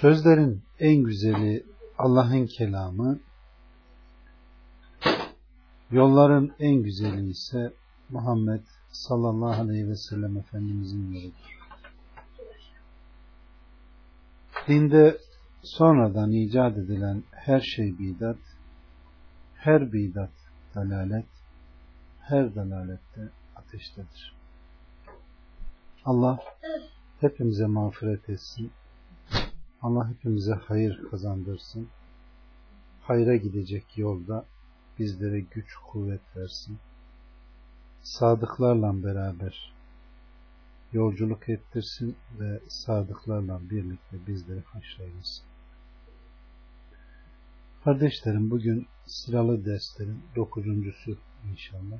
Sözlerin en güzeli Allah'ın kelamı, yolların en güzeli ise Muhammed sallallahu aleyhi ve sellem Efendimizin yoludur. Dinde sonradan icat edilen her şey bidat, her bidat dalalet, her dalalette ateştedir. Allah hepimize mağfiret etsin. Allah hepimize hayır kazandırsın. Hayra gidecek yolda bizlere güç kuvvet versin. Sadıklarla beraber yolculuk ettirsin ve sadıklarla birlikte bizleri haşraylasın. Kardeşlerim bugün sıralı derslerin dokuzuncusu inşallah.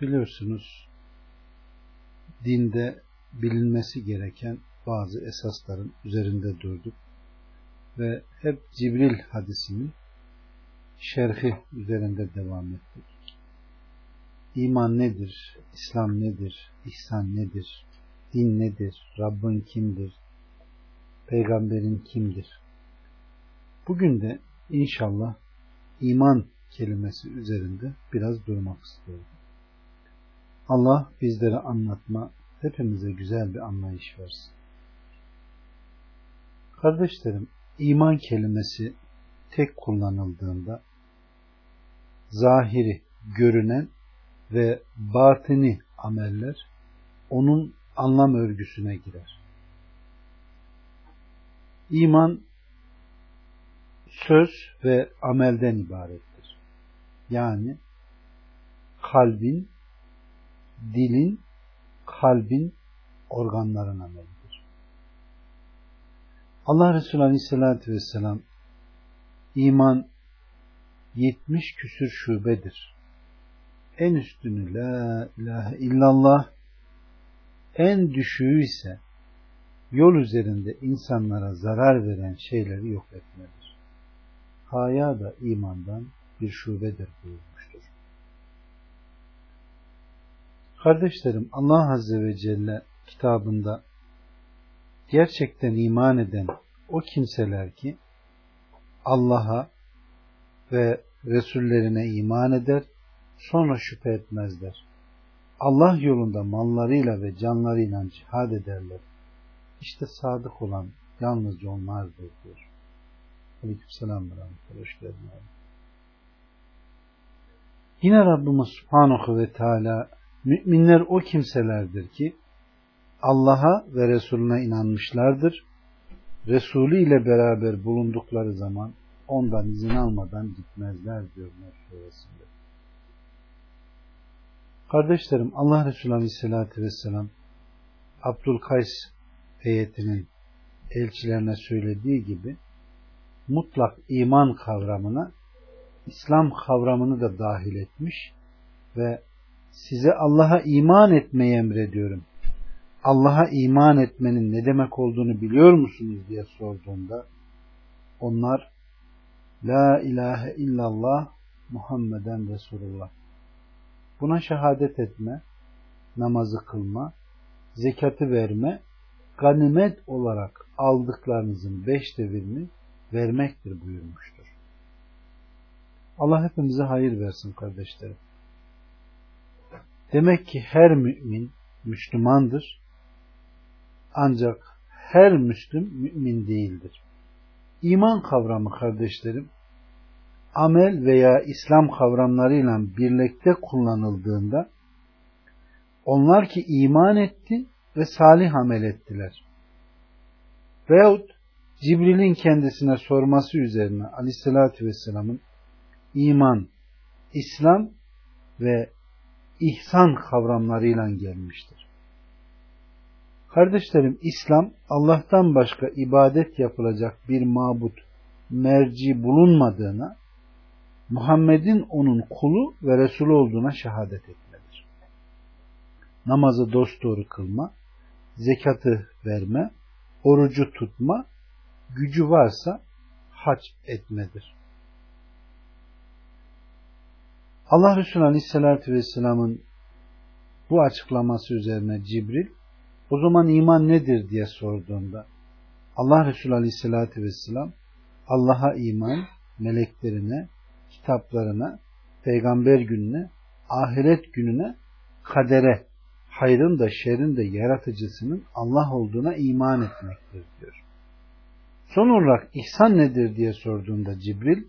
Biliyorsunuz dinde bilinmesi gereken bazı esasların üzerinde durduk ve hep Cibril hadisinin şerhi üzerinde devam ettik. İman nedir? İslam nedir? İhsan nedir? Din nedir? Rabbin kimdir? Peygamberin kimdir? Bugün de inşallah iman kelimesi üzerinde biraz durmak istiyorum. Allah bizlere anlatma, hepimize güzel bir anlayış versin. Kardeşlerim, iman kelimesi tek kullanıldığında zahiri, görünen ve batini ameller onun anlam örgüsüne girer. İman söz ve amelden ibarettir. Yani kalbin, dilin, kalbin, organların amelidir. Allah Resulü Aleyhisselatü Vesselam iman 70 küsür şubedir. En üstünü la ilahe illallah en düşüğü ise yol üzerinde insanlara zarar veren şeyleri yok etmedir. Haya da imandan bir şubedir buyurmuştur. Kardeşlerim Allah Azze ve Celle kitabında gerçekten iman eden o kimseler ki Allah'a ve Resullerine iman eder, sonra şüphe etmezler. Allah yolunda mallarıyla ve canlarıyla cihad ederler. İşte sadık olan yalnızca onlardır diyor. Aleyküm selam. Hoş geldin. Yine Rabbimiz Subhanahu ve Teala müminler o kimselerdir ki Allah'a ve Resulüne inanmışlardır. Resulü ile beraber bulundukları zaman ondan izin almadan gitmezler diyor suresinde. Kardeşlerim Allah Resulü Aleyhisselatü Vesselam Abdülkays heyetinin elçilerine söylediği gibi mutlak iman kavramına İslam kavramını da dahil etmiş ve size Allah'a iman etmeyi emrediyorum. Allah'a iman etmenin ne demek olduğunu biliyor musunuz diye sorduğunda onlar La ilahe illallah Muhammeden Resulullah. Buna şehadet etme, namazı kılma, zekatı verme, ganimet olarak aldıklarınızın beşte birini vermektir buyurmuştur. Allah hepimize hayır versin kardeşlerim. Demek ki her mümin Müslümandır. Ancak her Müslüm mümin değildir. İman kavramı kardeşlerim, amel veya İslam kavramlarıyla birlikte kullanıldığında onlar ki iman etti ve salih amel ettiler. Veyahut Cibril'in kendisine sorması üzerine aleyhissalatü vesselamın iman, İslam ve ihsan kavramlarıyla gelmiştir. Kardeşlerim İslam Allah'tan başka ibadet yapılacak bir mabut merci bulunmadığına Muhammed'in onun kulu ve Resulü olduğuna şehadet etmedir. Namazı dosdoğru kılma, zekatı verme, orucu tutma, gücü varsa hac etmedir. Allah Resulü Aleyhisselatü Vesselam'ın bu açıklaması üzerine Cibril o zaman iman nedir diye sorduğunda Allah Resulü Aleyhisselatü Vesselam Allah'a iman, meleklerine, kitaplarına, peygamber gününe, ahiret gününe, kadere, hayrın da şerrin de yaratıcısının Allah olduğuna iman etmektir diyor. Son olarak ihsan nedir diye sorduğunda Cibril,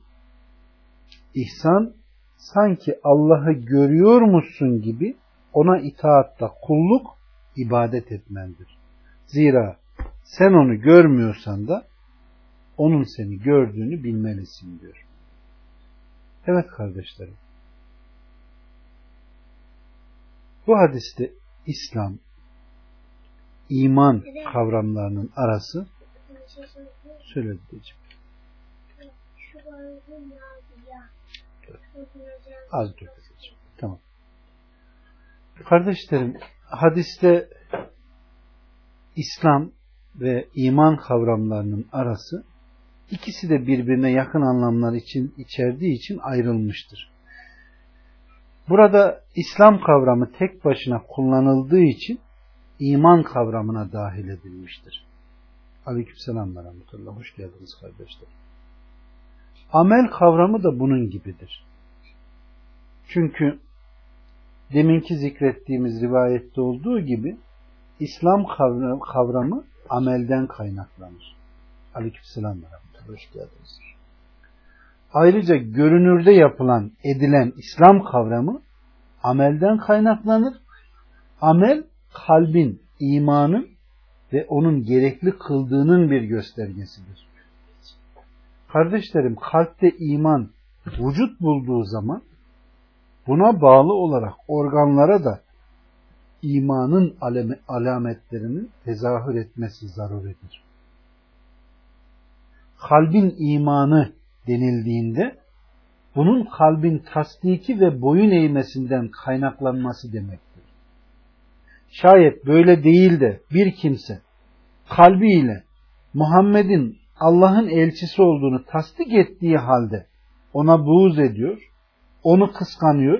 ihsan sanki Allah'ı görüyormuşsun gibi ona itaatta kulluk, ibadet etmendir. Zira sen onu görmüyorsan da onun seni gördüğünü bilmelisin diyor. Evet kardeşlerim. Bu hadiste İslam, iman kavramlarının arası söyle diyeceğim. Az dur diyeceğim. Tamam. Kardeşlerim, hadiste İslam ve iman kavramlarının arası ikisi de birbirine yakın anlamlar için içerdiği için ayrılmıştır. Burada İslam kavramı tek başına kullanıldığı için iman kavramına dahil edilmiştir. Aleykümselam ve rahmetullah. Hoş geldiniz kardeşler. Amel kavramı da bunun gibidir. Çünkü deminki zikrettiğimiz rivayette olduğu gibi İslam kavramı amelden kaynaklanır. Aleykümselam. Hoş geldiniz. Ayrıca görünürde yapılan, edilen İslam kavramı amelden kaynaklanır. Amel kalbin, imanın ve onun gerekli kıldığının bir göstergesidir. Kardeşlerim kalpte iman vücut bulduğu zaman buna bağlı olarak organlara da imanın alametlerinin tezahür etmesi zaruridir. Kalbin imanı denildiğinde bunun kalbin tasdiki ve boyun eğmesinden kaynaklanması demektir. Şayet böyle değil de bir kimse kalbiyle Muhammed'in Allah'ın elçisi olduğunu tasdik ettiği halde ona buğz ediyor, onu kıskanıyor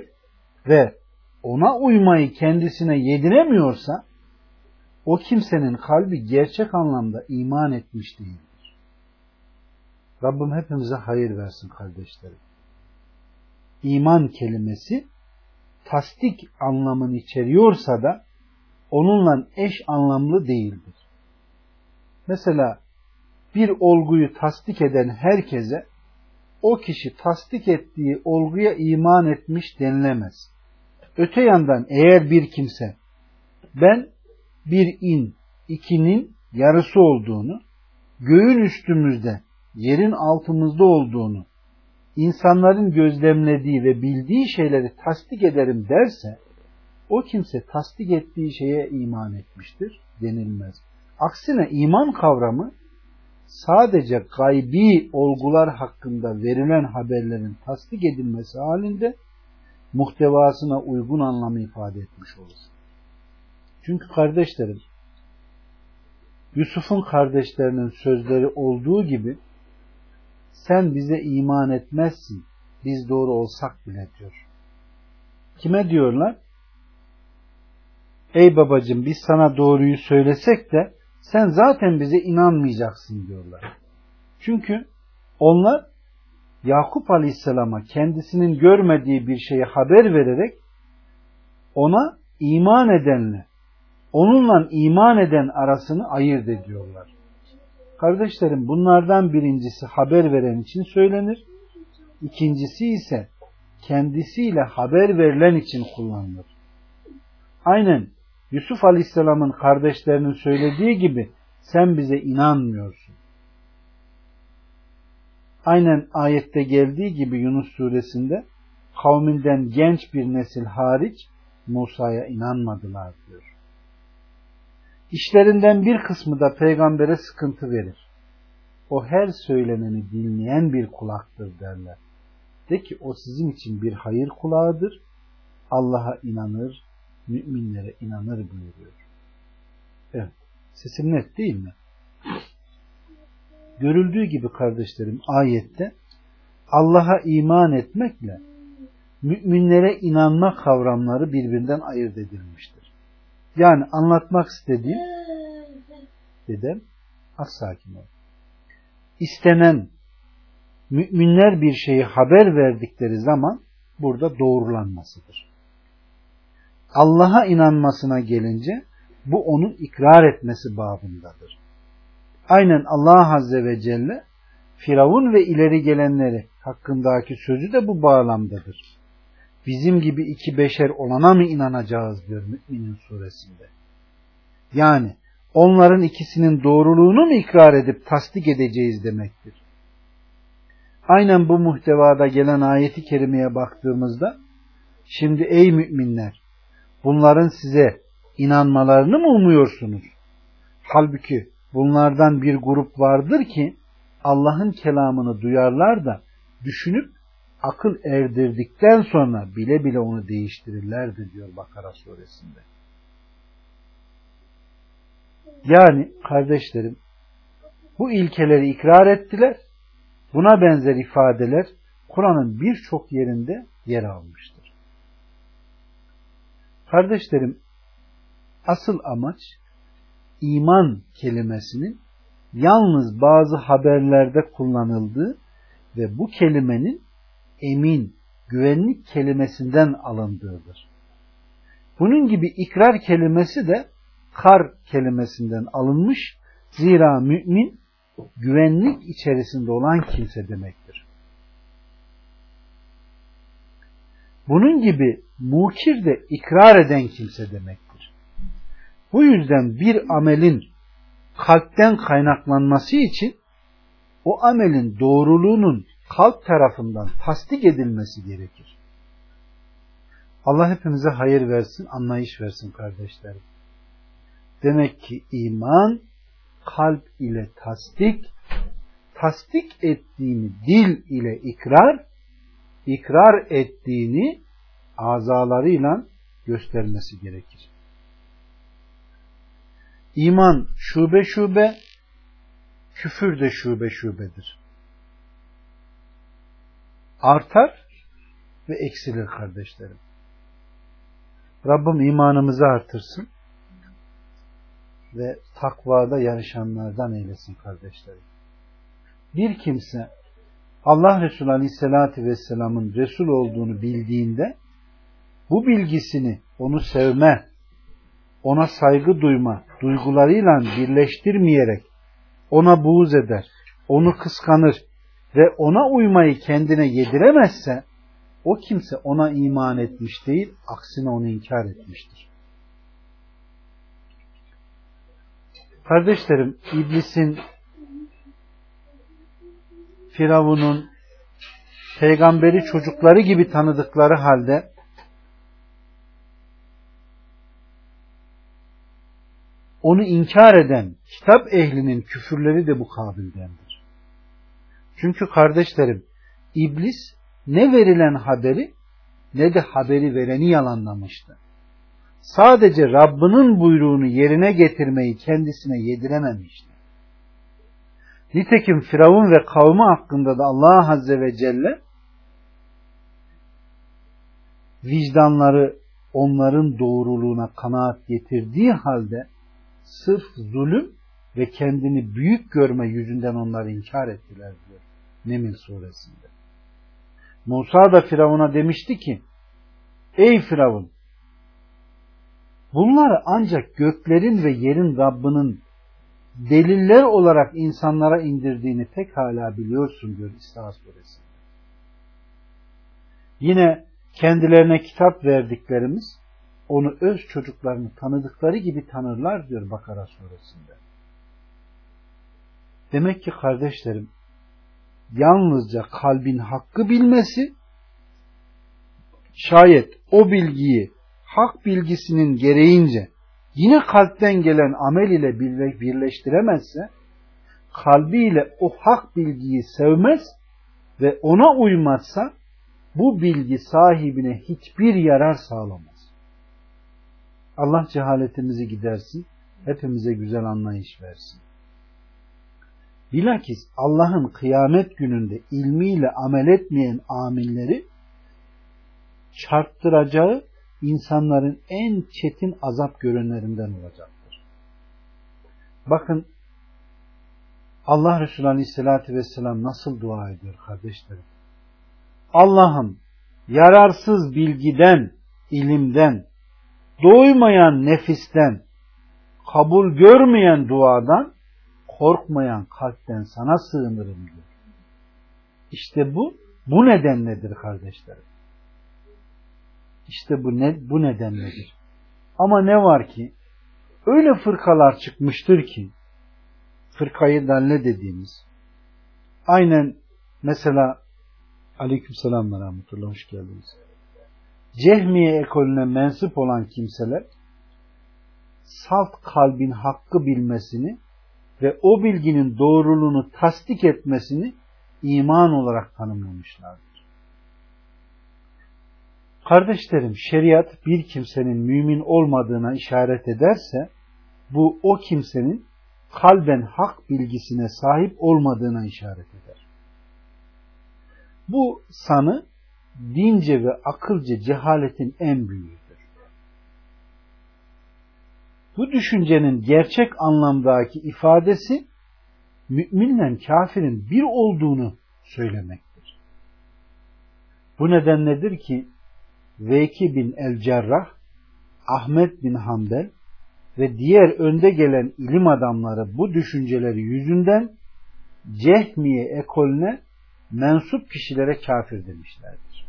ve ona uymayı kendisine yediremiyorsa o kimsenin kalbi gerçek anlamda iman etmiş değil. Rabbim hepimize hayır versin kardeşlerim. İman kelimesi tasdik anlamını içeriyorsa da onunla eş anlamlı değildir. Mesela bir olguyu tasdik eden herkese o kişi tasdik ettiği olguya iman etmiş denilemez. Öte yandan eğer bir kimse ben bir in, ikinin yarısı olduğunu, göğün üstümüzde yerin altımızda olduğunu, insanların gözlemlediği ve bildiği şeyleri tasdik ederim derse, o kimse tasdik ettiği şeye iman etmiştir denilmez. Aksine iman kavramı sadece gaybi olgular hakkında verilen haberlerin tasdik edilmesi halinde muhtevasına uygun anlamı ifade etmiş olur. Çünkü kardeşlerim Yusuf'un kardeşlerinin sözleri olduğu gibi sen bize iman etmezsin biz doğru olsak bile diyor. Kime diyorlar? Ey babacım biz sana doğruyu söylesek de sen zaten bize inanmayacaksın diyorlar. Çünkü onlar Yakup Aleyhisselam'a kendisinin görmediği bir şeyi haber vererek ona iman edenle onunla iman eden arasını ayırt ediyorlar. Kardeşlerim bunlardan birincisi haber veren için söylenir. İkincisi ise kendisiyle haber verilen için kullanılır. Aynen Yusuf Aleyhisselam'ın kardeşlerinin söylediği gibi sen bize inanmıyorsun. Aynen ayette geldiği gibi Yunus suresinde kavminden genç bir nesil hariç Musa'ya inanmadılar diyor. İşlerinden bir kısmı da peygambere sıkıntı verir. O her söyleneni dinleyen bir kulaktır derler. De ki o sizin için bir hayır kulağıdır. Allah'a inanır, müminlere inanır buyuruyor. Evet. Sesim net değil mi? Görüldüğü gibi kardeşlerim ayette Allah'a iman etmekle müminlere inanma kavramları birbirinden ayırt edilmiştir. Yani anlatmak istediğim dedem az sakin ol. İstenen müminler bir şeyi haber verdikleri zaman burada doğrulanmasıdır. Allah'a inanmasına gelince bu onun ikrar etmesi babındadır. Aynen Allah Azze ve Celle Firavun ve ileri gelenleri hakkındaki sözü de bu bağlamdadır. Bizim gibi iki beşer olana mı inanacağız diyor Müminin suresinde. Yani onların ikisinin doğruluğunu mu ikrar edip tasdik edeceğiz demektir. Aynen bu muhtevada gelen ayeti kerimeye baktığımızda şimdi ey müminler bunların size inanmalarını mı umuyorsunuz? Halbuki bunlardan bir grup vardır ki Allah'ın kelamını duyarlar da düşünüp akıl erdirdikten sonra bile bile onu değiştirirlerdi diyor Bakara suresinde. Yani kardeşlerim bu ilkeleri ikrar ettiler. Buna benzer ifadeler Kur'an'ın birçok yerinde yer almıştır. Kardeşlerim asıl amaç iman kelimesinin yalnız bazı haberlerde kullanıldığı ve bu kelimenin emin, güvenlik kelimesinden alındığıdır. Bunun gibi ikrar kelimesi de kar kelimesinden alınmış. Zira mümin güvenlik içerisinde olan kimse demektir. Bunun gibi mukir de ikrar eden kimse demektir. Bu yüzden bir amelin kalpten kaynaklanması için o amelin doğruluğunun kalp tarafından tasdik edilmesi gerekir. Allah hepimize hayır versin, anlayış versin kardeşlerim. Demek ki iman kalp ile tasdik, tasdik ettiğini dil ile ikrar, ikrar ettiğini azalarıyla göstermesi gerekir. İman şube şube, küfür de şube şubedir. Artar ve eksilir kardeşlerim. Rabbim imanımızı artırsın ve takvada yarışanlardan eylesin kardeşlerim. Bir kimse Allah Resulü Aleyhisselatü Vesselam'ın Resul olduğunu bildiğinde bu bilgisini onu sevme, ona saygı duyma duygularıyla birleştirmeyerek ona buğz eder, onu kıskanır ve ona uymayı kendine yediremezse o kimse ona iman etmiş değil, aksine onu inkar etmiştir. Kardeşlerim, iblisin, Firavun'un, peygamberi çocukları gibi tanıdıkları halde onu inkar eden kitap ehlinin küfürleri de bu kabildendir. Çünkü kardeşlerim, iblis ne verilen haberi ne de haberi vereni yalanlamıştı sadece Rabbinin buyruğunu yerine getirmeyi kendisine yedirememişti. Nitekim Firavun ve kavmi hakkında da Allah Azze ve Celle vicdanları onların doğruluğuna kanaat getirdiği halde sırf zulüm ve kendini büyük görme yüzünden onları inkar ettiler diyor Nemil suresinde. Musa da Firavun'a demişti ki Ey Firavun Bunları ancak göklerin ve yerin Rabbinin deliller olarak insanlara indirdiğini pekala biliyorsun diyor İsra suresi. Yine kendilerine kitap verdiklerimiz onu öz çocuklarını tanıdıkları gibi tanırlar diyor Bakara suresinde. Demek ki kardeşlerim yalnızca kalbin hakkı bilmesi şayet o bilgiyi hak bilgisinin gereğince yine kalpten gelen amel ile birleştiremezse, kalbiyle o hak bilgiyi sevmez ve ona uymazsa, bu bilgi sahibine hiçbir yarar sağlamaz. Allah cehaletimizi gidersin, hepimize güzel anlayış versin. Bilakis Allah'ın kıyamet gününde ilmiyle amel etmeyen amilleri çarptıracağı insanların en çetin azap görenlerinden olacaktır. Bakın Allah Resulü Aleyhisselatü Vesselam nasıl dua ediyor kardeşlerim. Allah'ım yararsız bilgiden, ilimden, doymayan nefisten, kabul görmeyen duadan, korkmayan kalpten sana sığınırım diyor. İşte bu, bu nedenledir kardeşlerim. İşte bu ne, bu nedenledir. Ama ne var ki, öyle fırkalar çıkmıştır ki, fırkayı dalle dediğimiz, aynen mesela Aleykümselam ve rahmetullah hoş geldiniz. Cehmiye ekolüne mensup olan kimseler salt kalbin hakkı bilmesini ve o bilginin doğruluğunu tasdik etmesini iman olarak tanımlamışlardır. Kardeşlerim, şeriat bir kimsenin mümin olmadığına işaret ederse, bu o kimsenin kalben hak bilgisine sahip olmadığına işaret eder. Bu sanı dince ve akılca cehaletin en büyüğüdür. Bu düşüncenin gerçek anlamdaki ifadesi müminle kafirin bir olduğunu söylemektir. Bu nedenledir ki Veki bin El Cerrah, Ahmet bin Hanbel ve diğer önde gelen ilim adamları bu düşünceleri yüzünden Cehmiye ekolüne mensup kişilere kafir demişlerdir.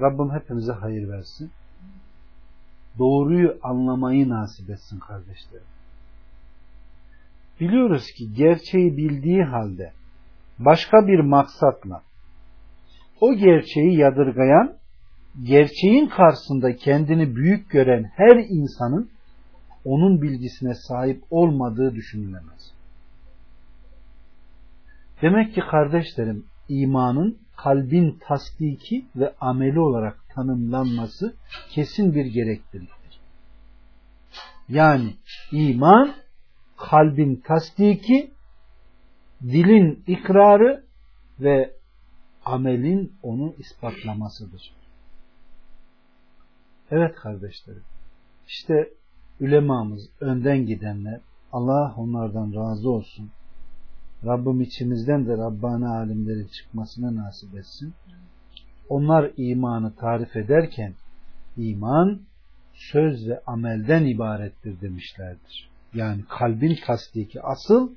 Rabbim hepimize hayır versin. Doğruyu anlamayı nasip etsin kardeşlerim. Biliyoruz ki gerçeği bildiği halde başka bir maksatla o gerçeği yadırgayan, gerçeğin karşısında kendini büyük gören her insanın onun bilgisine sahip olmadığı düşünülemez. Demek ki kardeşlerim imanın kalbin tasdiki ve ameli olarak tanımlanması kesin bir gerekliliktir. Yani iman kalbin tasdiki, dilin ikrarı ve amelin onu ispatlamasıdır. Evet kardeşlerim. İşte ülemamız, önden gidenler, Allah onlardan razı olsun. Rabbim içimizden de Rabbani alimlerin çıkmasına nasip etsin. Onlar imanı tarif ederken iman söz ve amelden ibarettir demişlerdir. Yani kalbin tasdiki asıl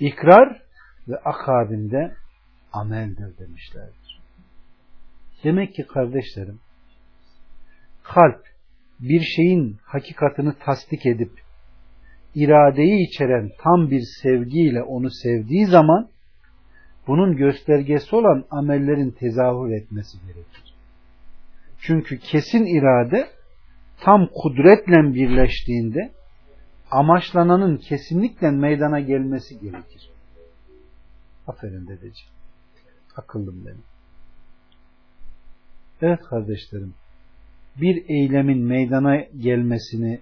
ikrar ve akabinde ameldir demişlerdir. Demek ki kardeşlerim kalp bir şeyin hakikatini tasdik edip iradeyi içeren tam bir sevgiyle onu sevdiği zaman bunun göstergesi olan amellerin tezahür etmesi gerekir. Çünkü kesin irade tam kudretle birleştiğinde amaçlananın kesinlikle meydana gelmesi gerekir. Aferin dedeciğim. Akıllım benim. Evet kardeşlerim. Bir eylemin meydana gelmesini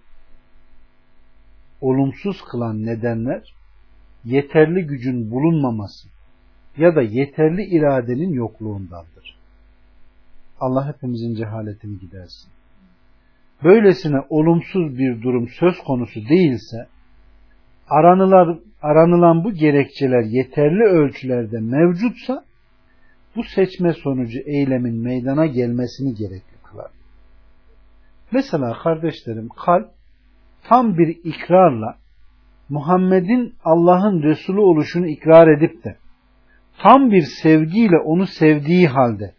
olumsuz kılan nedenler yeterli gücün bulunmaması ya da yeterli iradenin yokluğundandır. Allah hepimizin cehaletini gidersin. Böylesine olumsuz bir durum söz konusu değilse aranılan, aranılan bu gerekçeler yeterli ölçülerde mevcutsa bu seçme sonucu eylemin meydana gelmesini gerekli kılar. Mesela kardeşlerim kalp tam bir ikrarla Muhammed'in Allah'ın Resulü oluşunu ikrar edip de tam bir sevgiyle onu sevdiği halde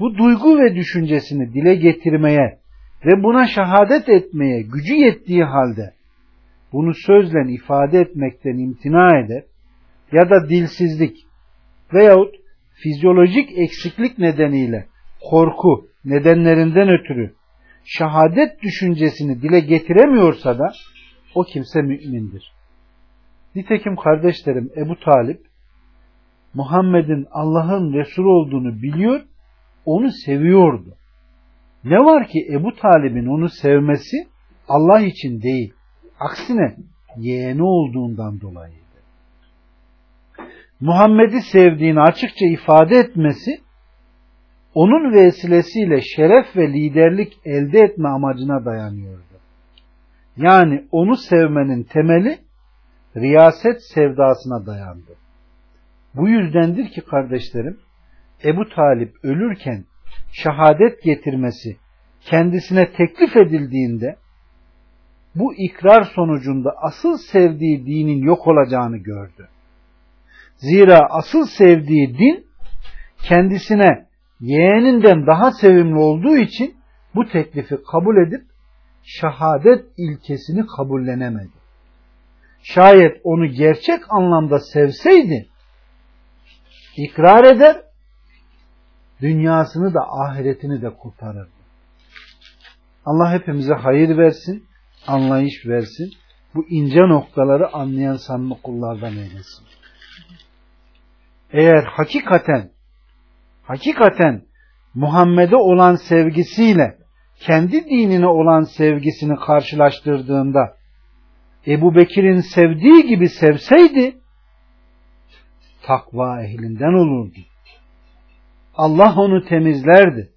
bu duygu ve düşüncesini dile getirmeye ve buna şehadet etmeye gücü yettiği halde bunu sözle ifade etmekten imtina eder ya da dilsizlik veyahut fizyolojik eksiklik nedeniyle korku, nedenlerinden ötürü şehadet düşüncesini dile getiremiyorsa da o kimse mümindir. Nitekim kardeşlerim Ebu Talip Muhammed'in Allah'ın Resulü olduğunu biliyor, onu seviyordu. Ne var ki Ebu Talib'in onu sevmesi Allah için değil, aksine yeğeni olduğundan dolayıydı. Muhammed'i sevdiğini açıkça ifade etmesi, onun vesilesiyle şeref ve liderlik elde etme amacına dayanıyordu. Yani onu sevmenin temeli riyaset sevdasına dayandı. Bu yüzdendir ki kardeşlerim Ebu Talip ölürken şehadet getirmesi kendisine teklif edildiğinde bu ikrar sonucunda asıl sevdiği dinin yok olacağını gördü. Zira asıl sevdiği din kendisine yeğeninden daha sevimli olduğu için bu teklifi kabul edip şehadet ilkesini kabullenemedi. Şayet onu gerçek anlamda sevseydi ikrar eder dünyasını da ahiretini de kurtarırdı. Allah hepimize hayır versin, anlayış versin. Bu ince noktaları anlayan samimi kullardan eylesin. Eğer hakikaten hakikaten Muhammed'e olan sevgisiyle kendi dinine olan sevgisini karşılaştırdığında Ebu Bekir'in sevdiği gibi sevseydi takva ehlinden olurdu. Allah onu temizlerdi.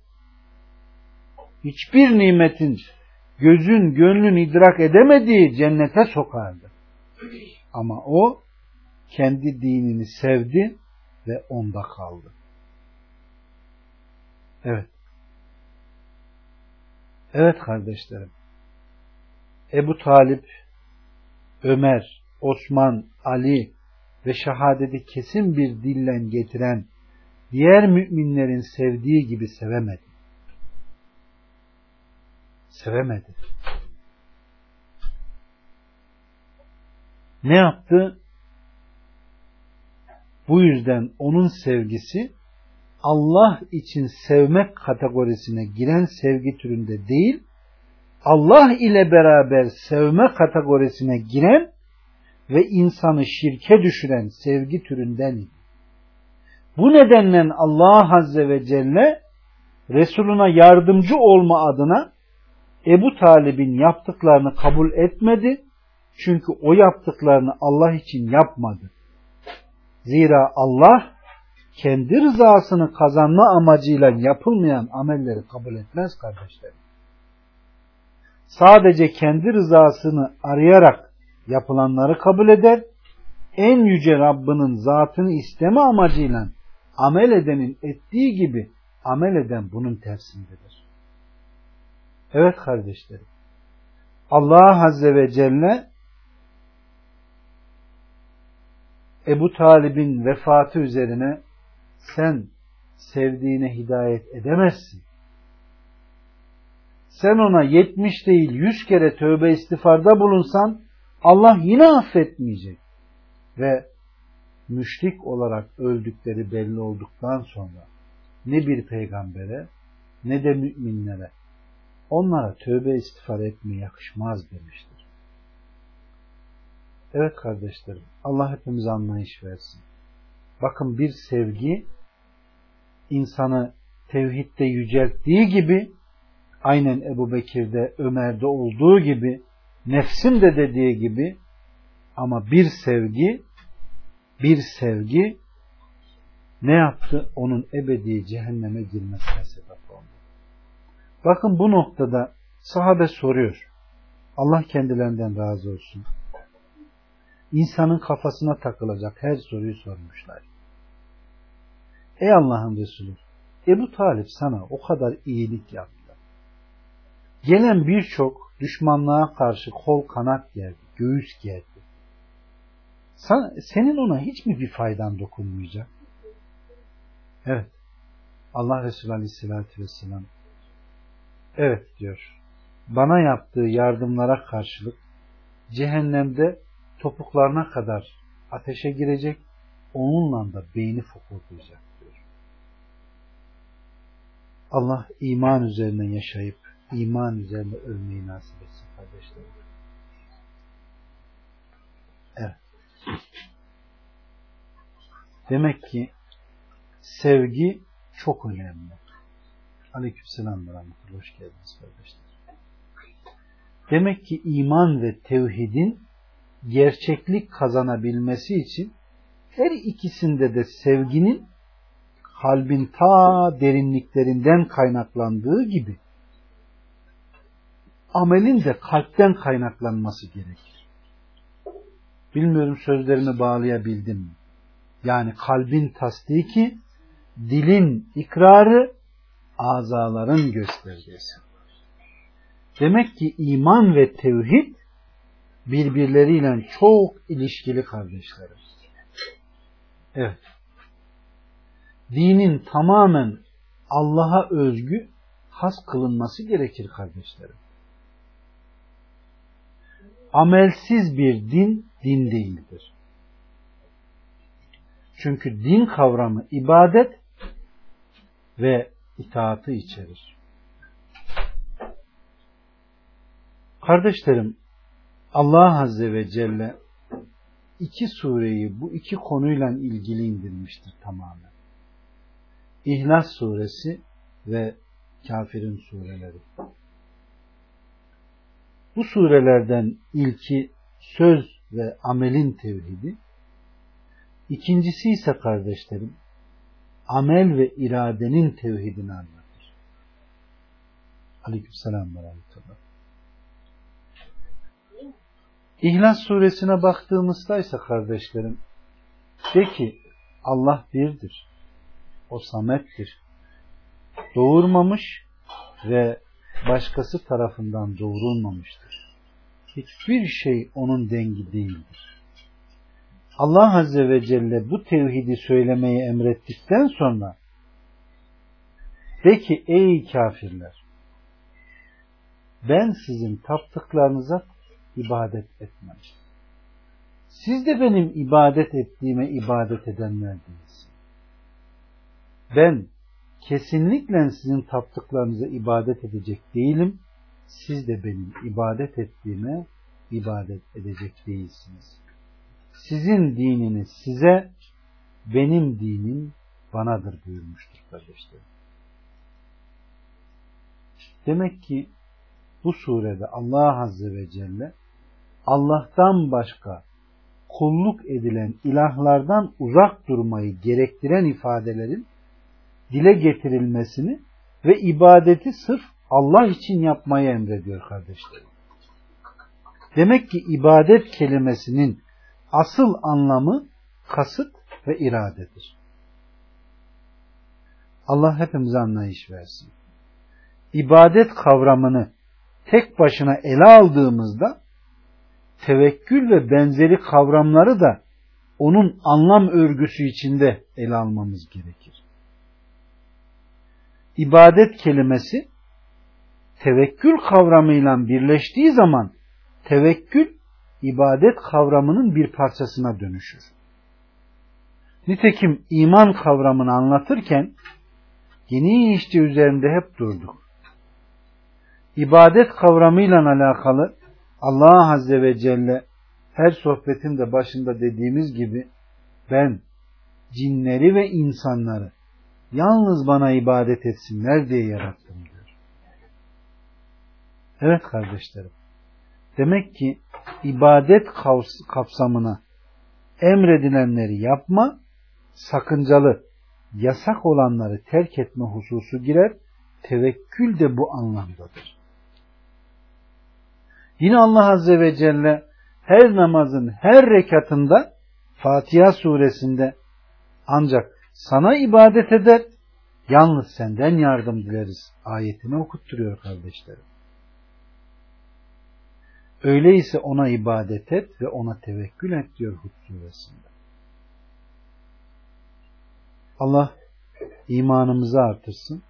Hiçbir nimetin gözün, gönlün idrak edemediği cennete sokardı. Ama o kendi dinini sevdi ve onda kaldı. Evet. Evet kardeşlerim. Ebu Talip, Ömer, Osman, Ali ve şehadeti kesin bir dillen getiren diğer müminlerin sevdiği gibi sevemedi. Sevemedi. Ne yaptı? Bu yüzden onun sevgisi Allah için sevmek kategorisine giren sevgi türünde değil, Allah ile beraber sevme kategorisine giren ve insanı şirke düşüren sevgi türünden Bu nedenle Allah Azze ve Celle Resuluna yardımcı olma adına Ebu Talib'in yaptıklarını kabul etmedi. Çünkü o yaptıklarını Allah için yapmadı. Zira Allah kendi rızasını kazanma amacıyla yapılmayan amelleri kabul etmez kardeşlerim. Sadece kendi rızasını arayarak yapılanları kabul eder. En yüce Rabbinin zatını isteme amacıyla amel edenin ettiği gibi amel eden bunun tersindedir. Evet kardeşlerim. Allah Azze ve Celle Ebu Talib'in vefatı üzerine sen sevdiğine hidayet edemezsin. Sen ona yetmiş değil yüz kere tövbe istifarda bulunsan Allah yine affetmeyecek. Ve müşrik olarak öldükleri belli olduktan sonra ne bir peygambere ne de müminlere onlara tövbe istiğfar etmeye yakışmaz demiştir. Evet kardeşlerim Allah hepimize anlayış versin. Bakın bir sevgi insanı tevhidde yücelttiği gibi aynen Ebu Bekir'de Ömer'de olduğu gibi nefsim de dediği gibi ama bir sevgi bir sevgi ne yaptı? Onun ebedi cehenneme girmesine sebep oldu. Bakın bu noktada sahabe soruyor. Allah kendilerinden razı olsun. İnsanın kafasına takılacak her soruyu sormuşlar. Ey Allah'ın Resulü, Ebu Talip sana o kadar iyilik yaptı. Gelen birçok düşmanlığa karşı kol kanat gerdi, göğüs gerdi. senin ona hiç mi bir faydan dokunmayacak? Evet. Allah Resulü Aleyhisselatü Vesselam evet diyor. Bana yaptığı yardımlara karşılık cehennemde topuklarına kadar ateşe girecek, onunla da beyni fokurdayacak diyor. Allah iman üzerine yaşayıp iman üzerine ölmeyi nasip etsin kardeşlerim. Evet. Demek ki sevgi çok önemli. Aleykümselam. Hoş geldiniz kardeşler. Demek ki iman ve tevhidin gerçeklik kazanabilmesi için her ikisinde de sevginin kalbin ta derinliklerinden kaynaklandığı gibi amelin de kalpten kaynaklanması gerekir. Bilmiyorum sözlerimi bağlayabildim mi? Yani kalbin tasdiki, dilin ikrarı, azaların göstergesi. Demek ki iman ve tevhid birbirleriyle çok ilişkili kardeşlerim. Evet. Dinin tamamen Allah'a özgü has kılınması gerekir kardeşlerim. Amelsiz bir din, din değildir. Çünkü din kavramı ibadet ve itaatı içerir. Kardeşlerim, Allah Azze ve Celle iki sureyi bu iki konuyla ilgili indirmiştir tamamen. İhlas suresi ve kafirin sureleri. Bu surelerden ilki söz ve amelin tevhidi, ikincisi ise kardeşlerim, amel ve iradenin tevhidini anlatır. Aleykümselam ve rahmetullah. İhlas suresine baktığımızda ise kardeşlerim de ki Allah birdir. O samettir. Doğurmamış ve başkası tarafından doğurulmamıştır. Hiçbir şey onun dengi değildir. Allah Azze ve Celle bu tevhidi söylemeyi emrettikten sonra de ki ey kafirler ben sizin taptıklarınıza ibadet etmem. Siz de benim ibadet ettiğime ibadet edenler değilsiniz. Ben kesinlikle sizin taptıklarınıza ibadet edecek değilim. Siz de benim ibadet ettiğime ibadet edecek değilsiniz. Sizin dininiz size, benim dinim banadır buyurmuştur kardeşlerim. Demek ki bu surede Allah Azze ve Celle Allah'tan başka kulluk edilen ilahlardan uzak durmayı gerektiren ifadelerin dile getirilmesini ve ibadeti sırf Allah için yapmayı emrediyor kardeşlerim. Demek ki ibadet kelimesinin asıl anlamı kasıt ve iradedir. Allah hepimize anlayış versin. İbadet kavramını tek başına ele aldığımızda tevekkül ve benzeri kavramları da onun anlam örgüsü içinde ele almamız gerekir. İbadet kelimesi tevekkül kavramıyla birleştiği zaman tevekkül ibadet kavramının bir parçasına dönüşür. Nitekim iman kavramını anlatırken geniş üzerinde hep durduk. İbadet kavramıyla alakalı Allah Azze ve Celle her sohbetimde başında dediğimiz gibi ben cinleri ve insanları yalnız bana ibadet etsinler diye yarattım diyor. Evet kardeşlerim. Demek ki ibadet kapsamına emredilenleri yapma, sakıncalı, yasak olanları terk etme hususu girer. Tevekkül de bu anlamdadır. Yine Allah Azze ve Celle her namazın her rekatında Fatiha suresinde ancak sana ibadet eder, yalnız senden yardım dileriz ayetini okutturuyor kardeşlerim. Öyleyse ona ibadet et ve ona tevekkül et diyor Hud suresinde. Allah imanımızı artırsın,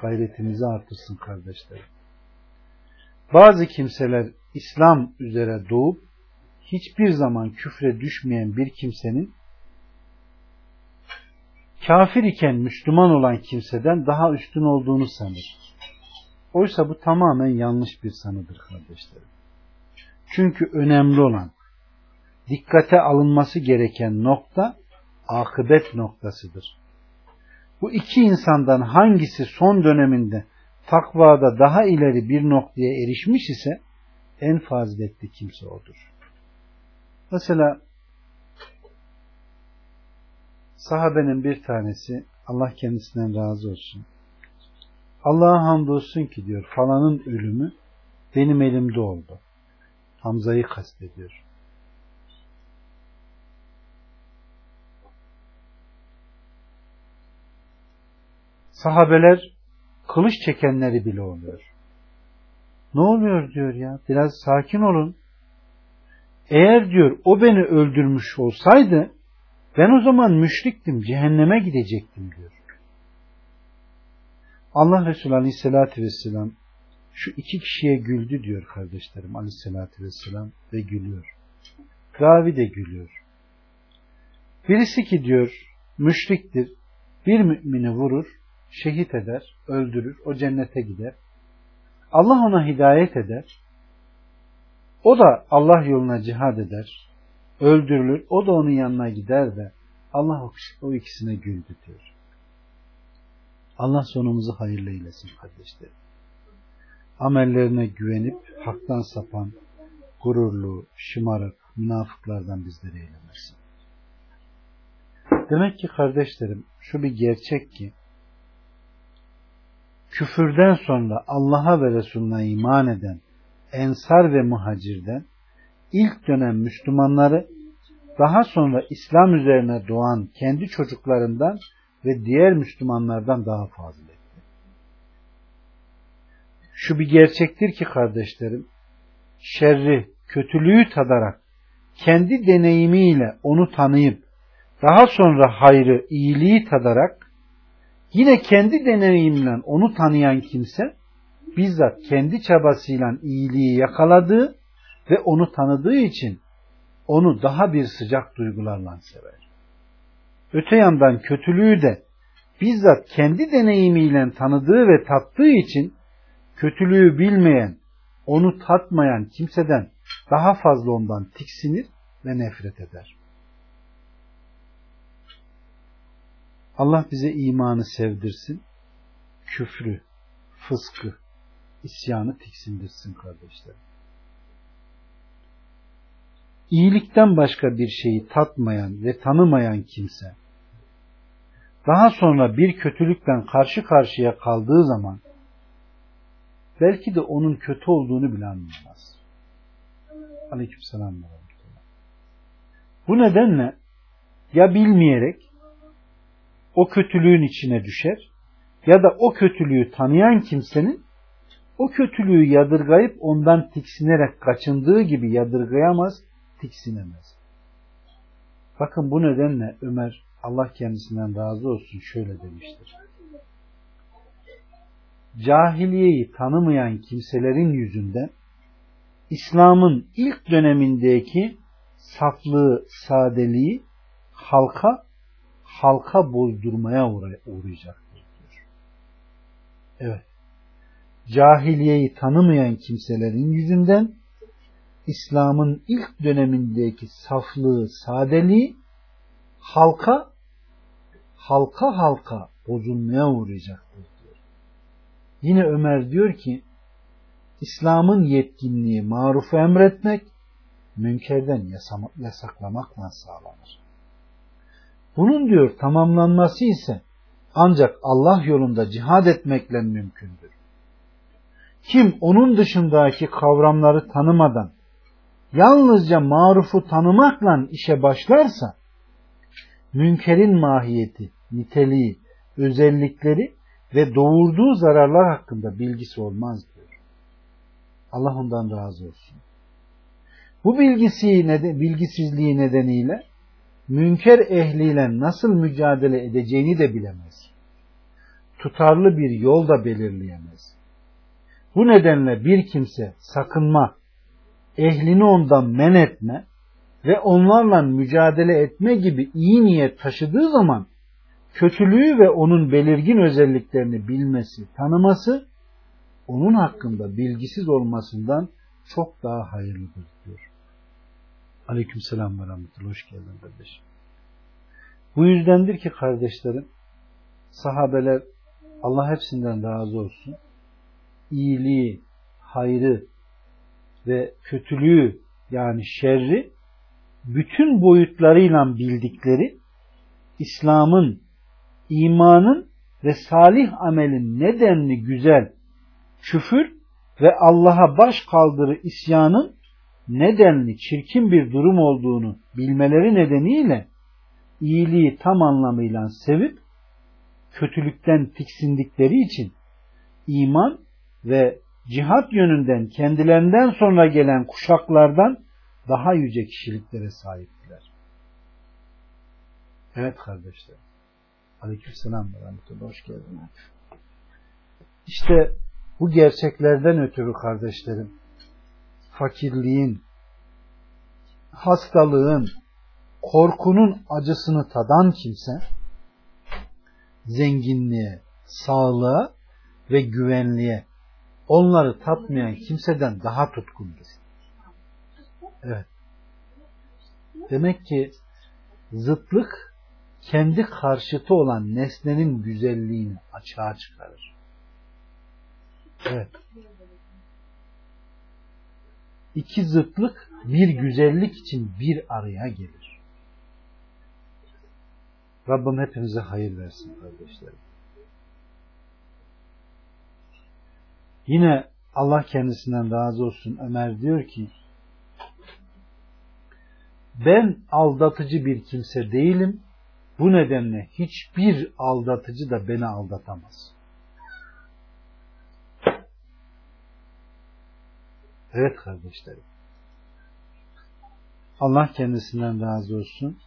gayretimizi artırsın kardeşlerim. Bazı kimseler İslam üzere doğup hiçbir zaman küfre düşmeyen bir kimsenin kafir iken Müslüman olan kimseden daha üstün olduğunu sanır. Oysa bu tamamen yanlış bir sanıdır kardeşlerim. Çünkü önemli olan, dikkate alınması gereken nokta akıbet noktasıdır. Bu iki insandan hangisi son döneminde takvada daha ileri bir noktaya erişmiş ise en faziletli kimse odur. Mesela sahabenin bir tanesi Allah kendisinden razı olsun. Allah'a hamdolsun ki diyor falanın ölümü benim elimde oldu. Hamza'yı kastediyor. Sahabeler kılıç çekenleri bile oluyor. Ne oluyor diyor ya biraz sakin olun. Eğer diyor o beni öldürmüş olsaydı ben o zaman müşriktim cehenneme gidecektim diyor. Allah Resulü Aleyhisselatü Vesselam şu iki kişiye güldü diyor kardeşlerim Aleyhisselatü Vesselam ve gülüyor. Ravi de gülüyor. Birisi ki diyor müşriktir bir mümini vurur şehit eder, öldürür, o cennete gider. Allah ona hidayet eder. O da Allah yoluna cihad eder. Öldürülür. O da onun yanına gider de Allah o ikisine güldü diyor. Allah sonumuzu hayırlı eylesin kardeşlerim. Amellerine güvenip haktan sapan, gururlu, şımarık, münafıklardan bizleri eylemesin. Demek ki kardeşlerim şu bir gerçek ki küfürden sonra Allah'a ve Resulüne iman eden ensar ve muhacirden ilk dönem Müslümanları daha sonra İslam üzerine doğan kendi çocuklarından ve diğer Müslümanlardan daha faziletli. Şu bir gerçektir ki kardeşlerim, şerri, kötülüğü tadarak kendi deneyimiyle onu tanıyıp daha sonra hayrı, iyiliği tadarak Yine kendi deneyimle onu tanıyan kimse bizzat kendi çabasıyla iyiliği yakaladığı ve onu tanıdığı için onu daha bir sıcak duygularla sever. Öte yandan kötülüğü de bizzat kendi deneyimiyle tanıdığı ve tattığı için kötülüğü bilmeyen, onu tatmayan kimseden daha fazla ondan tiksinir ve nefret eder. Allah bize imanı sevdirsin, küfrü, fıskı, isyanı tiksindirsin kardeşlerim. İyilikten başka bir şeyi tatmayan ve tanımayan kimse, daha sonra bir kötülükten karşı karşıya kaldığı zaman, belki de onun kötü olduğunu bile anlamaz. Aleyküm selam. Bu nedenle ya bilmeyerek o kötülüğün içine düşer ya da o kötülüğü tanıyan kimsenin o kötülüğü yadırgayıp ondan tiksinerek kaçındığı gibi yadırgayamaz, tiksinemez. Bakın bu nedenle Ömer Allah kendisinden razı olsun şöyle demiştir. Cahiliyeyi tanımayan kimselerin yüzünden İslam'ın ilk dönemindeki saflığı, sadeliği halka halka bozdurmaya uğrayacaktır diyor. Evet. Cahiliyeyi tanımayan kimselerin yüzünden İslam'ın ilk dönemindeki saflığı, sadeliği halka halka halka bozulmaya uğrayacaktır diyor. Yine Ömer diyor ki İslam'ın yetkinliği marufu emretmek, münkerden yasaklamakla sağlanır. Bunun diyor tamamlanması ise ancak Allah yolunda cihad etmekle mümkündür. Kim onun dışındaki kavramları tanımadan yalnızca marufu tanımakla işe başlarsa münkerin mahiyeti, niteliği, özellikleri ve doğurduğu zararlar hakkında bilgisi olmaz diyor. Allah ondan razı olsun. Bu bilgisi, bilgisizliği nedeniyle münker ehliyle nasıl mücadele edeceğini de bilemez. Tutarlı bir yol da belirleyemez. Bu nedenle bir kimse sakınma, ehlini ondan men etme ve onlarla mücadele etme gibi iyi niyet taşıdığı zaman kötülüğü ve onun belirgin özelliklerini bilmesi, tanıması, onun hakkında bilgisiz olmasından çok daha hayırlıdır. Aleyküm selam ve rahmetullah. Hoş geldin kardeşim. Bu yüzdendir ki kardeşlerim, sahabeler Allah hepsinden razı olsun. iyiliği, hayrı ve kötülüğü yani şerri bütün boyutlarıyla bildikleri İslam'ın, imanın ve salih amelin nedenli güzel, küfür ve Allah'a baş kaldırı isyanın nedenli çirkin bir durum olduğunu bilmeleri nedeniyle iyiliği tam anlamıyla sevip kötülükten tiksindikleri için iman ve cihat yönünden kendilerinden sonra gelen kuşaklardan daha yüce kişiliklere sahiptiler. Evet kardeşler. Aleykümselam ve rahmetullah. Hoş geldiniz. İşte bu gerçeklerden ötürü kardeşlerim fakirliğin, hastalığın, korkunun acısını tadan kimse zenginliğe, sağlığa ve güvenliğe onları tatmayan kimseden daha tutkundur. Evet. Demek ki zıtlık kendi karşıtı olan nesnenin güzelliğini açığa çıkarır. Evet. İki zıtlık bir güzellik için bir araya gelir. Rabbim hepinize hayır versin kardeşlerim. Yine Allah kendisinden razı olsun Ömer diyor ki ben aldatıcı bir kimse değilim. Bu nedenle hiçbir aldatıcı da beni aldatamaz. Evet kardeşlerim. Allah kendisinden razı olsun.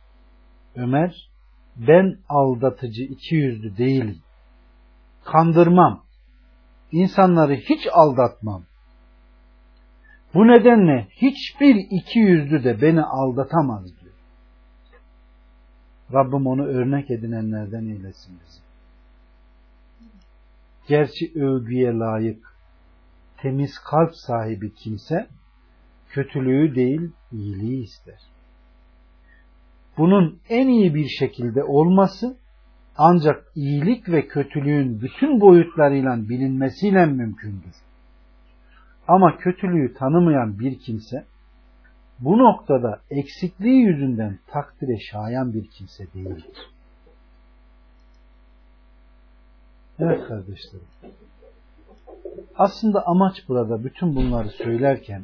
Ömer ben aldatıcı iki yüzlü değilim. Kandırmam. İnsanları hiç aldatmam. Bu nedenle hiçbir iki yüzlü de beni aldatamaz diyor. Rabbim onu örnek edinenlerden eylesin bizi. Gerçi övgüye layık, temiz kalp sahibi kimse kötülüğü değil iyiliği ister. Bunun en iyi bir şekilde olması ancak iyilik ve kötülüğün bütün boyutlarıyla bilinmesiyle mümkündür. Ama kötülüğü tanımayan bir kimse bu noktada eksikliği yüzünden takdire şayan bir kimse değildir. Evet kardeşlerim. Aslında amaç burada bütün bunları söylerken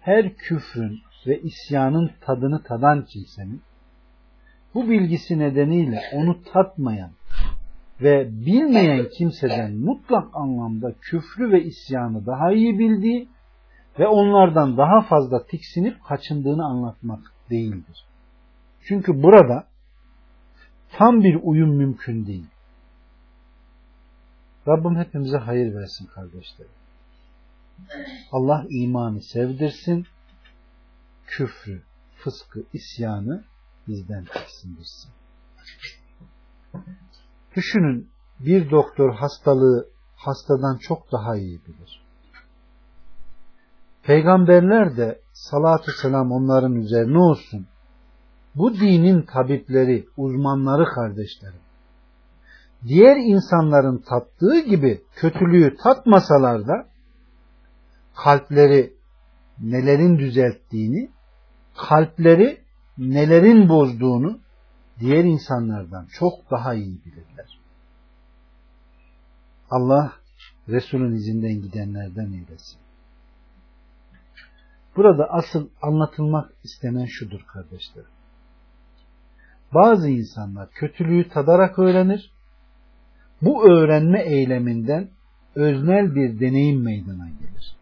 her küfrün ve isyanın tadını tadan kimsenin bu bilgisi nedeniyle onu tatmayan ve bilmeyen kimseden mutlak anlamda küfrü ve isyanı daha iyi bildiği ve onlardan daha fazla tiksinip kaçındığını anlatmak değildir. Çünkü burada tam bir uyum mümkün değil. Rabbim hepimize hayır versin kardeşlerim. Allah imanı sevdirsin, küfrü, fıskı, isyanı bizden tiksindirsin. Düşünün bir doktor hastalığı hastadan çok daha iyi bilir. Peygamberler de salatü selam onların üzerine olsun. Bu dinin tabipleri, uzmanları kardeşlerim. Diğer insanların tattığı gibi kötülüğü tatmasalar da kalpleri nelerin düzelttiğini, kalpleri nelerin bozduğunu diğer insanlardan çok daha iyi bilirler. Allah Resul'ün izinden gidenlerden eylesin. Burada asıl anlatılmak istenen şudur kardeşlerim. Bazı insanlar kötülüğü tadarak öğrenir. Bu öğrenme eyleminden öznel bir deneyim meydana gelir.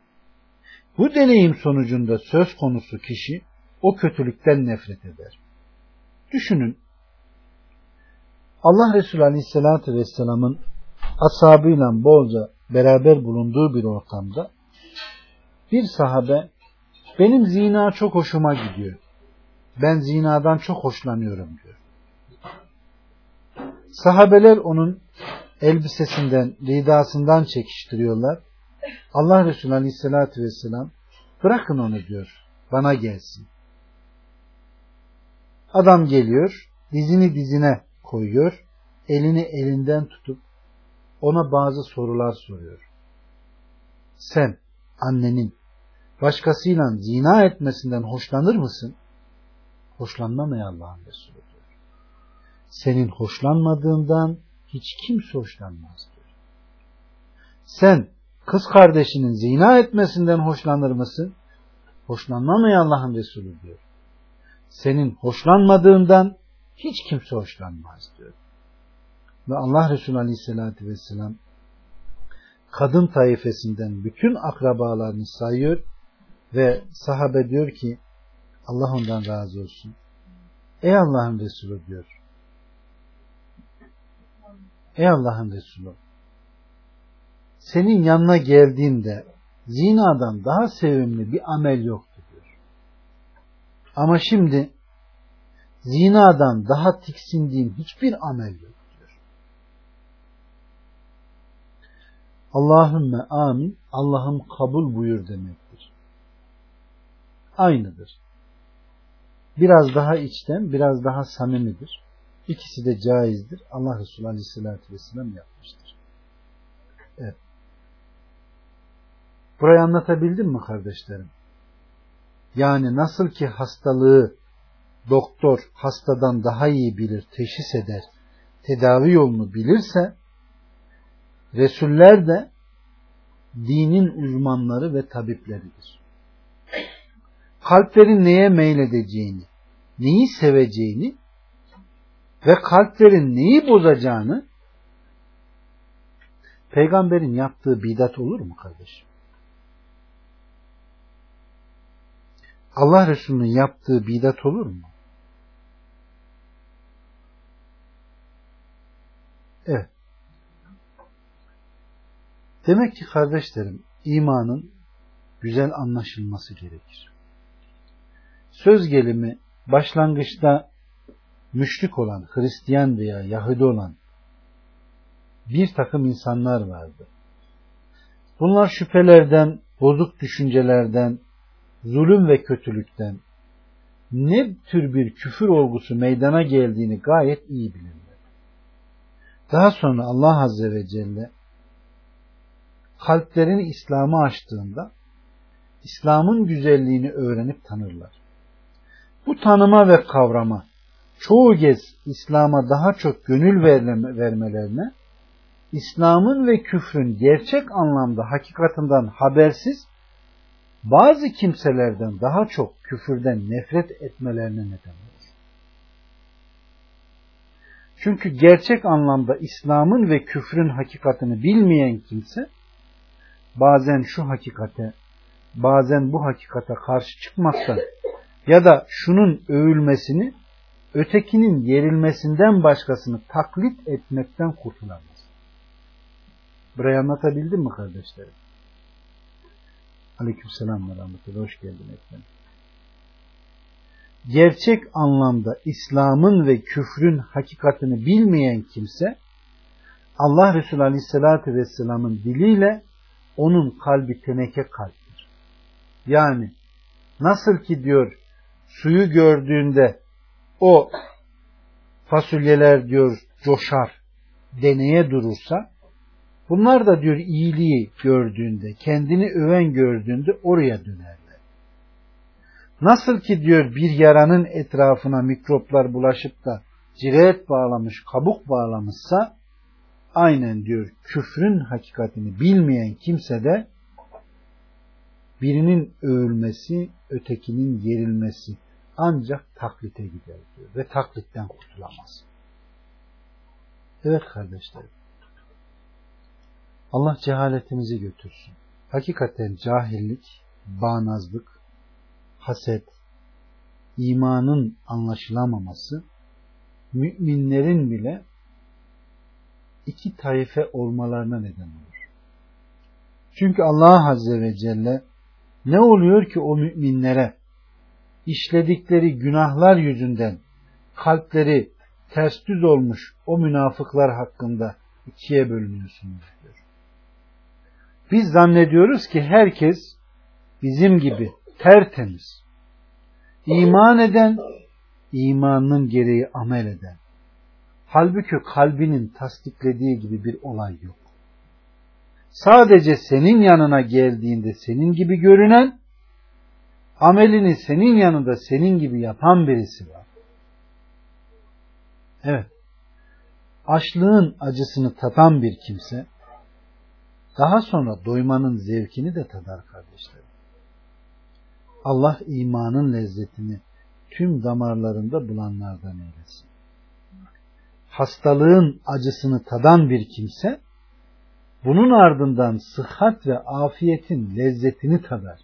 Bu deneyim sonucunda söz konusu kişi o kötülükten nefret eder. Düşünün Allah Resulü Aleyhisselatü Vesselam'ın ashabıyla bolca beraber bulunduğu bir ortamda bir sahabe benim zina çok hoşuma gidiyor. Ben zinadan çok hoşlanıyorum diyor. Sahabeler onun elbisesinden, ridasından çekiştiriyorlar. Allah Resulü Aleyhisselatü Vesselam bırakın onu diyor. Bana gelsin. Adam geliyor, dizini dizine koyuyor, elini elinden tutup ona bazı sorular soruyor. Sen annenin başkasıyla zina etmesinden hoşlanır mısın? Hoşlanmam ey Allah'ın Resulü diyor. Senin hoşlanmadığından hiç kimse hoşlanmaz diyor. Sen kız kardeşinin zina etmesinden hoşlanır mısın? Hoşlanmam ey Allah'ın Resulü diyor. Senin hoşlanmadığından hiç kimse hoşlanmaz diyor. Ve Allah Resulü Aleyhisselatü Vesselam kadın taifesinden bütün akrabalarını sayıyor ve sahabe diyor ki Allah ondan razı olsun. Ey Allah'ın Resulü diyor. Ey Allah'ın Resulü senin yanına geldiğinde zinadan daha sevimli bir amel yoktu diyor. Ama şimdi zinadan daha tiksindiğim hiçbir amel yok diyor. Allahümme amin Allah'ım kabul buyur demektir. Aynıdır. Biraz daha içten, biraz daha samimidir. İkisi de caizdir. Allah Resulü Aleyhisselatü Vesselam yapmıştır. Evet. Burayı anlatabildim mi kardeşlerim? Yani nasıl ki hastalığı doktor hastadan daha iyi bilir, teşhis eder, tedavi yolunu bilirse Resuller de dinin uzmanları ve tabipleridir. Kalplerin neye meyledeceğini, neyi seveceğini ve kalplerin neyi bozacağını peygamberin yaptığı bidat olur mu kardeşim? Allah Resulü'nün yaptığı bidat olur mu? Evet. Demek ki kardeşlerim imanın güzel anlaşılması gerekir. Söz gelimi başlangıçta müşrik olan, Hristiyan veya Yahudi olan bir takım insanlar vardı. Bunlar şüphelerden, bozuk düşüncelerden, zulüm ve kötülükten ne tür bir küfür olgusu meydana geldiğini gayet iyi bilirler. Daha sonra Allah Azze ve Celle kalplerini İslam'a açtığında İslam'ın güzelliğini öğrenip tanırlar. Bu tanıma ve kavrama çoğu kez İslam'a daha çok gönül vermelerine İslam'ın ve küfrün gerçek anlamda hakikatinden habersiz bazı kimselerden daha çok küfürden nefret etmelerine neden olur. Çünkü gerçek anlamda İslam'ın ve küfrün hakikatini bilmeyen kimse bazen şu hakikate, bazen bu hakikate karşı çıkmaktan ya da şunun övülmesini ötekinin yerilmesinden başkasını taklit etmekten kurtulamaz. Burayı anlatabildim mi kardeşlerim? Aleykümselam ve rahmetullah. Hoş geldin efendim. Gerçek anlamda İslam'ın ve küfrün hakikatini bilmeyen kimse Allah Resulü Aleyhisselatü Vesselam'ın diliyle onun kalbi teneke kalptir. Yani nasıl ki diyor suyu gördüğünde o fasulyeler diyor coşar, deneye durursa bunlar da diyor iyiliği gördüğünde, kendini öven gördüğünde oraya dönerler. Nasıl ki diyor bir yaranın etrafına mikroplar bulaşıp da ciret bağlamış, kabuk bağlamışsa aynen diyor küfrün hakikatini bilmeyen kimse de birinin övülmesi, ötekinin yerilmesi ancak taklite gider diyor ve taklitten kurtulamaz. Evet kardeşlerim. Allah cehaletimizi götürsün. Hakikaten cahillik, bağnazlık, haset, imanın anlaşılamaması, müminlerin bile iki taife olmalarına neden olur. Çünkü Allah Azze ve Celle ne oluyor ki o müminlere işledikleri günahlar yüzünden kalpleri ters düz olmuş o münafıklar hakkında ikiye bölünüyorsunuz diyor. Biz zannediyoruz ki herkes bizim gibi tertemiz, iman eden, imanının gereği amel eden. Halbuki kalbinin tasdiklediği gibi bir olay yok. Sadece senin yanına geldiğinde senin gibi görünen, amelini senin yanında senin gibi yapan birisi var. Evet. Açlığın acısını tatan bir kimse, daha sonra doymanın zevkini de tadar kardeşlerim. Allah imanın lezzetini tüm damarlarında bulanlardan eylesin. Hastalığın acısını tadan bir kimse, bunun ardından sıhhat ve afiyetin lezzetini tadar.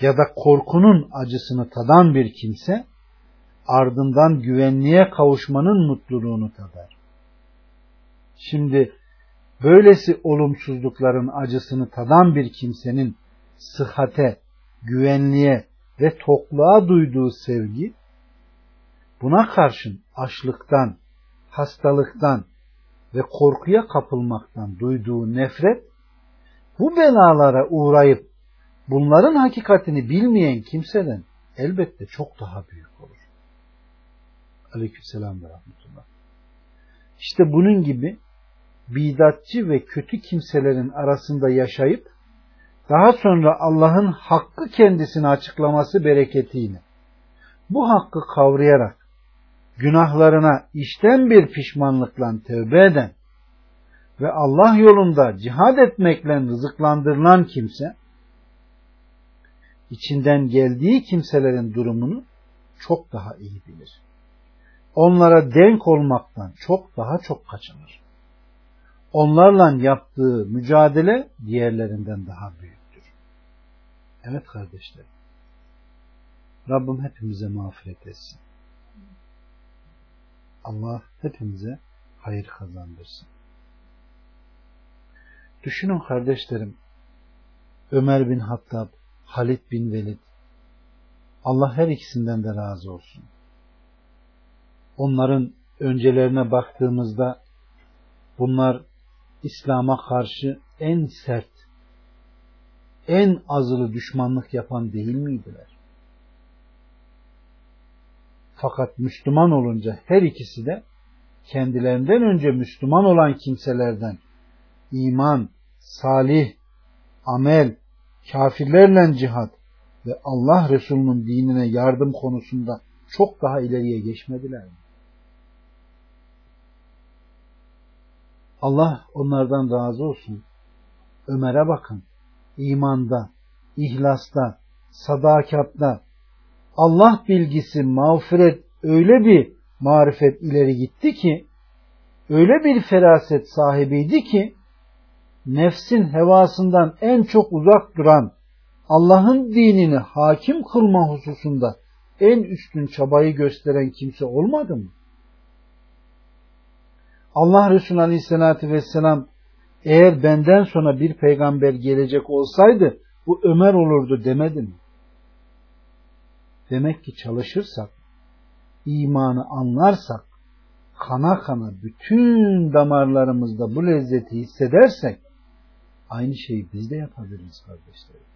Ya da korkunun acısını tadan bir kimse, ardından güvenliğe kavuşmanın mutluluğunu tadar. Şimdi böylesi olumsuzlukların acısını tadan bir kimsenin sıhhate, güvenliğe ve tokluğa duyduğu sevgi, buna karşın açlıktan, hastalıktan ve korkuya kapılmaktan duyduğu nefret, bu belalara uğrayıp bunların hakikatini bilmeyen kimseden elbette çok daha büyük olur. Aleykümselam ve rahmetullah. İşte bunun gibi bidatçı ve kötü kimselerin arasında yaşayıp daha sonra Allah'ın hakkı kendisini açıklaması bereketiyle bu hakkı kavrayarak günahlarına işten bir pişmanlıkla tövbe eden ve Allah yolunda cihad etmekle rızıklandırılan kimse içinden geldiği kimselerin durumunu çok daha iyi bilir. Onlara denk olmaktan çok daha çok kaçınır. Onlarla yaptığı mücadele diğerlerinden daha büyüktür. Evet kardeşlerim. Rabbim hepimize mağfiret etsin. Allah hepimize hayır kazandırsın. Düşünün kardeşlerim, Ömer bin Hattab, Halid bin Velid, Allah her ikisinden de razı olsun. Onların öncelerine baktığımızda bunlar İslam'a karşı en sert, en azılı düşmanlık yapan değil miydiler? Fakat Müslüman olunca her ikisi de kendilerinden önce Müslüman olan kimselerden iman, salih, amel, kafirlerle cihat ve Allah Resulü'nün dinine yardım konusunda çok daha ileriye geçmediler mi? Allah onlardan razı olsun. Ömer'e bakın. İmanda, ihlasta, sadakatta, Allah bilgisi, mağfiret öyle bir marifet ileri gitti ki, öyle bir feraset sahibiydi ki, nefsin hevasından en çok uzak duran, Allah'ın dinini hakim kılma hususunda en üstün çabayı gösteren kimse olmadı mı? Allah Resulü Aleyhisselatü Vesselam eğer benden sonra bir peygamber gelecek olsaydı bu Ömer olurdu demedi mi? Demek ki çalışırsak, imanı anlarsak, kana kana bütün damarlarımızda bu lezzeti hissedersek aynı şeyi biz de yapabiliriz kardeşlerim.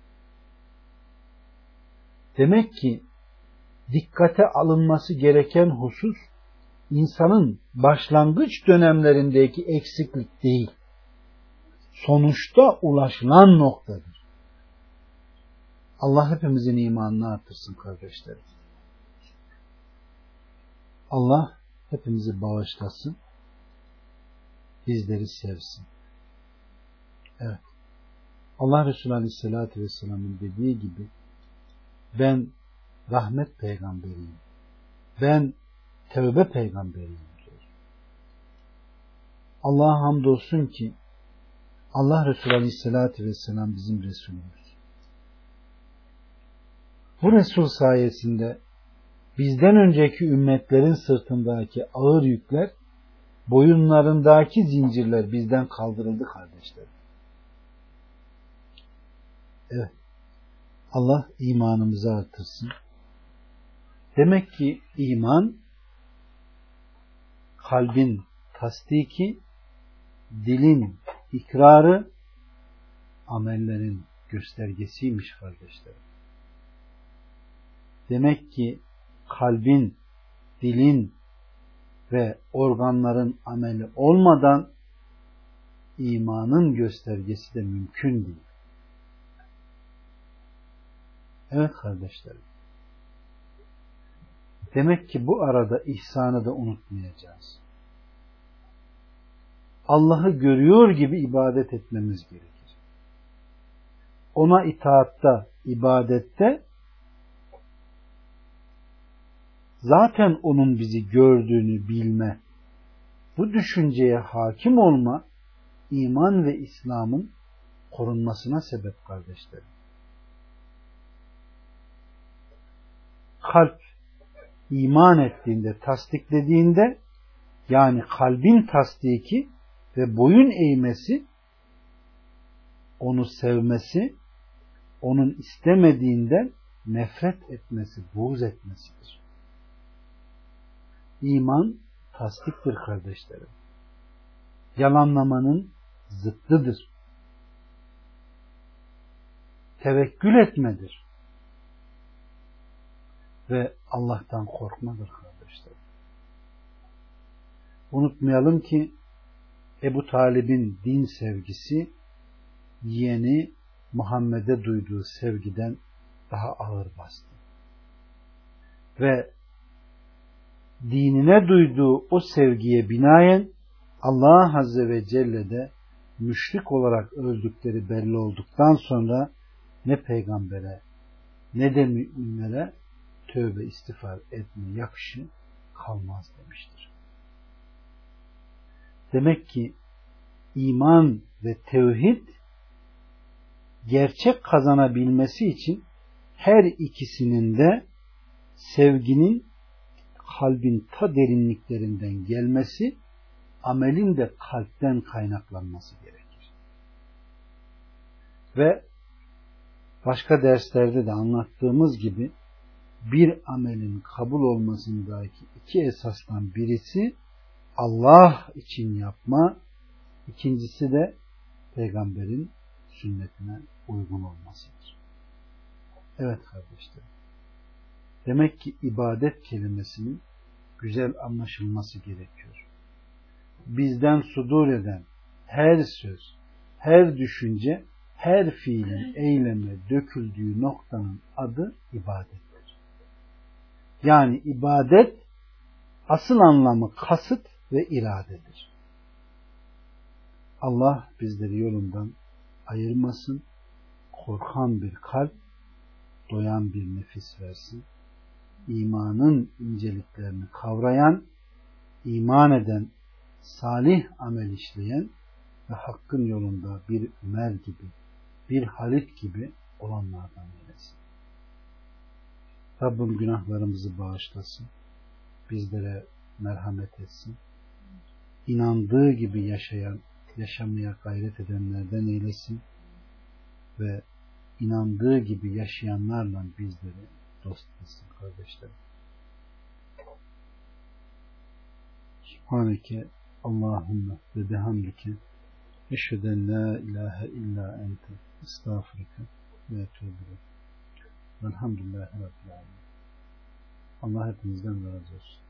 Demek ki dikkate alınması gereken husus insanın başlangıç dönemlerindeki eksiklik değil. Sonuçta ulaşılan noktadır. Allah hepimizin imanını artırsın kardeşlerim. Allah hepimizi bağışlasın. Bizleri sevsin. Evet. Allah Resulü Aleyhisselatü Vesselam'ın dediği gibi ben rahmet peygamberiyim. Ben tevbe peygamberiyim diyor. Allah'a hamdolsun ki Allah Resulü Aleyhisselatü Vesselam bizim Resulümüz. Bu Resul sayesinde bizden önceki ümmetlerin sırtındaki ağır yükler, boyunlarındaki zincirler bizden kaldırıldı kardeşlerim. Evet. Allah imanımızı artırsın. Demek ki iman kalbin tasdiki, dilin ikrarı, amellerin göstergesiymiş kardeşlerim. Demek ki kalbin, dilin ve organların ameli olmadan imanın göstergesi de mümkün değil. Evet kardeşlerim. Demek ki bu arada ihsanı da unutmayacağız. Allah'ı görüyor gibi ibadet etmemiz gerekir. Ona itaatta, ibadette zaten onun bizi gördüğünü bilme, bu düşünceye hakim olma, iman ve İslam'ın korunmasına sebep kardeşlerim. Kalp iman ettiğinde, tasdiklediğinde yani kalbin tasdiki ve boyun eğmesi onu sevmesi, onun istemediğinden nefret etmesi, buğz etmesidir. İman tasdiktir kardeşlerim. Yalanlamanın zıttıdır. Tevekkül etmedir. Ve Allah'tan korkmadır kardeşlerim. Unutmayalım ki Ebu Talib'in din sevgisi yeğeni Muhammed'e duyduğu sevgiden daha ağır bastı. Ve dinine duyduğu o sevgiye binaen Allah Azze ve Celle de müşrik olarak öldükleri belli olduktan sonra ne peygambere ne de müminlere tövbe istiğfar etme yakışı kalmaz demiştir. Demek ki iman ve tevhid gerçek kazanabilmesi için her ikisinin de sevginin kalbin ta derinliklerinden gelmesi, amelin de kalpten kaynaklanması gerekir. Ve başka derslerde de anlattığımız gibi bir amelin kabul olmasındaki iki esasdan birisi Allah için yapma, ikincisi de peygamberin sünnetine uygun olmasıdır. Evet kardeşlerim. Demek ki ibadet kelimesinin güzel anlaşılması gerekiyor. Bizden sudur eden her söz, her düşünce, her fiilin eyleme döküldüğü noktanın adı ibadettir. Yani ibadet asıl anlamı kasıt ve iradedir. Allah bizleri yolundan ayırmasın, korkan bir kalp, doyan bir nefis versin, imanın inceliklerini kavrayan, iman eden, salih amel işleyen ve hakkın yolunda bir Ömer gibi, bir Halit gibi olanlardan. Rabbim günahlarımızı bağışlasın, bizlere merhamet etsin, inandığı gibi yaşayan, yaşamaya gayret edenlerden eylesin. Ve inandığı gibi yaşayanlarla bizleri dost etsin kardeşlerim. Subhaneke Allahümme ve bihamdike eşheden la ilahe illa ente. Estağfurike ve etûbü Velhamdülillahi Rabbil Alemin. Allah hepinizden razı olsun.